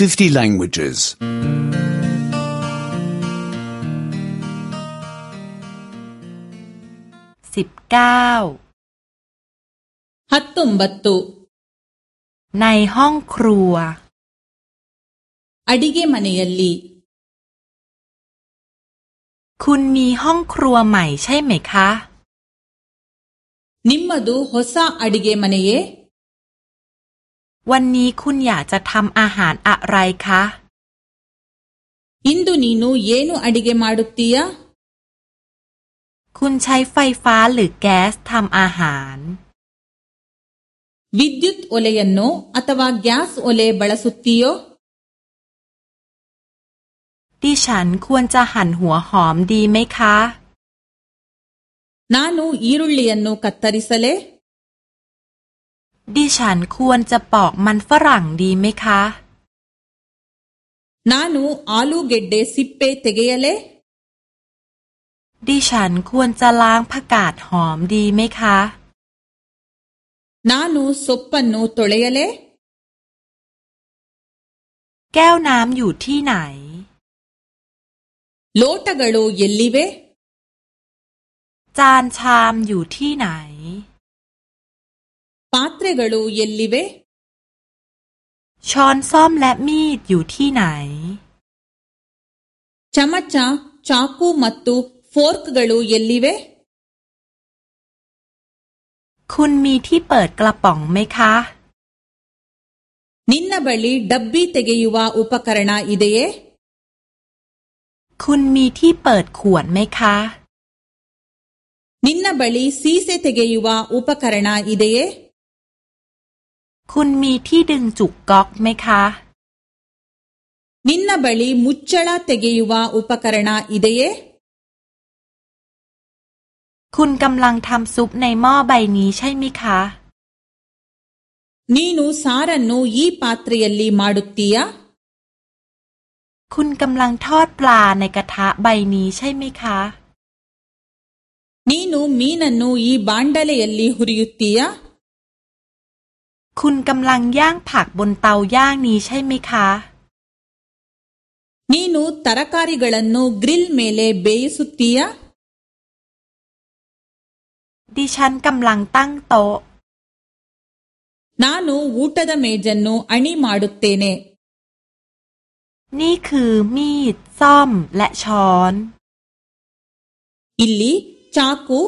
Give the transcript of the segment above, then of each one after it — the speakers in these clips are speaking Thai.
50 languages. 19 19ในห้องครัว อดิเกมเนยลีคุณมีห้องครัวใหม่ใช่ไหมคะ นิมมาดูฮอสซาอดิเกมเนย วันนี้คุณอยากจะทำอาหารอะไรคะ ಇಂದು ನೀನು ಏನು ಅಡಿಗೆ ಮಾಡುತ್ತೀಯಾ คุณใช้ไฟฟ้าหรือแก๊สทำอาหาร ವಿದ್ಯುತ್ ಒಲೆಯನ್ನು ಅಥವಾ ಗ್ಯಾಸ್ ಒಲೆ ಬಳಸುತ್ತೀಯೋ ดิฉันควรจะหั่นหัวหอมดีไหมคะ ನಾನು ಈರುಳ್ಳಿಯನ್ನು ಕತ್ತರಿಸಲೇ ดิฉันควรจะปอกมันฝรั่งดีไหมคะ ನಾನು ಆಲೂಗೆಡ್ಡೆ ಸಿಪ್ಪೆ ತೆಗೆಯಲೇ ดิฉันควรจะล้างผักกาดหอมดีไหมคะ ನಾನು ಸೊಪ್ಪನ್ನು ತೊಳೆಯಲೇ แก้วน้ำอยู่ที่ไหน ಲೋಟಗಳು ಎಲ್ಲಿವೆ จานชามอยู่ที่ไหน ಪಾತ್ರೆಗಳು ಎಲ್ಲಿವೆ ช้อนซ่อมและมีดอยู่ที่ไหน ಚಮಚ ಚಾಕು ಮತ್ತು ಫೋರ್ಕ್ಗಳು ಎಲ್ಲಿವೆ คุณมีที่เปิดกระป๋องไหมคะ ನಿನ್ನ ಬಳಿ ಡಬ್ಬಿ ತೆಗೆಯುವ ಉಪಕರಣ ಇದೆಯೇ คุณมีที่เปิดขวดไหมคะ ನಿನ್ನ ಬಳಿ ಸೀಸೆ ತೆಗೆಯುವ ಉಪಕರಣ ಇದೆಯೇ คุณมีที่ดึงจุกก๊อกไหมคะ ನಿನ್ನ ಬಳಿ ಮುಚ್ಚಳ ತೆಗೆಯುವ ಉಪಕರಣ ಇದೆಯೇ คุณกำลังทำซุปในหม้อใบนี้ใช่ไหมคะ ನೀನು ಸಾರನ್ನು ಈ ಪಾತ್ರೆಯಲ್ಲಿ ಮಾಡುತ್ತೀಯಾ คุณกำลังทอดปลาในกระทะใบนี้ใช่ไหมคะ ನೀನು ಮೀನನ್ನು ಈ ಬಾಂಡಲೆಯಲ್ಲಿ ಹುರಿಯುತ್ತೀಯಾ คุณกำลังย่างผักบนเตาย่างนี้ใช่ไหมคะ ನೀನು ತರಕಾರಿಗಳನ್ನು ಗ್ರಿಲ್ ಮೇಲೆ ಬೇಯಿಸುತ್ತೀಯಾ ดิฉันกำลังตั้งโต๊ะ ನಾನು ಊಟದ ಮೇಜನ್ನು ಅಣಿ ಮಾಡುತ್ತೇನೆ นี่คือมีด ซ่อม และช้อน ಇಲ್ಲಿ ಚಾಕು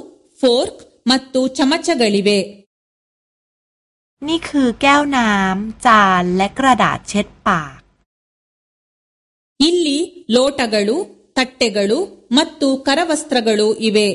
ಫೋರ್ಕ್ ಮತ್ತು ಚಮಚಗಳಿವೆ นี่คือแก้วน้ำ จาน และกระดาษเช็ดปาก ಇಲ್ಲಿ ಲೋಟಗಳು ತಟ್ಟೆಗಳು ಮತ್ತು ಕರವಸ್ತ್ರಗಳು ಇವೆ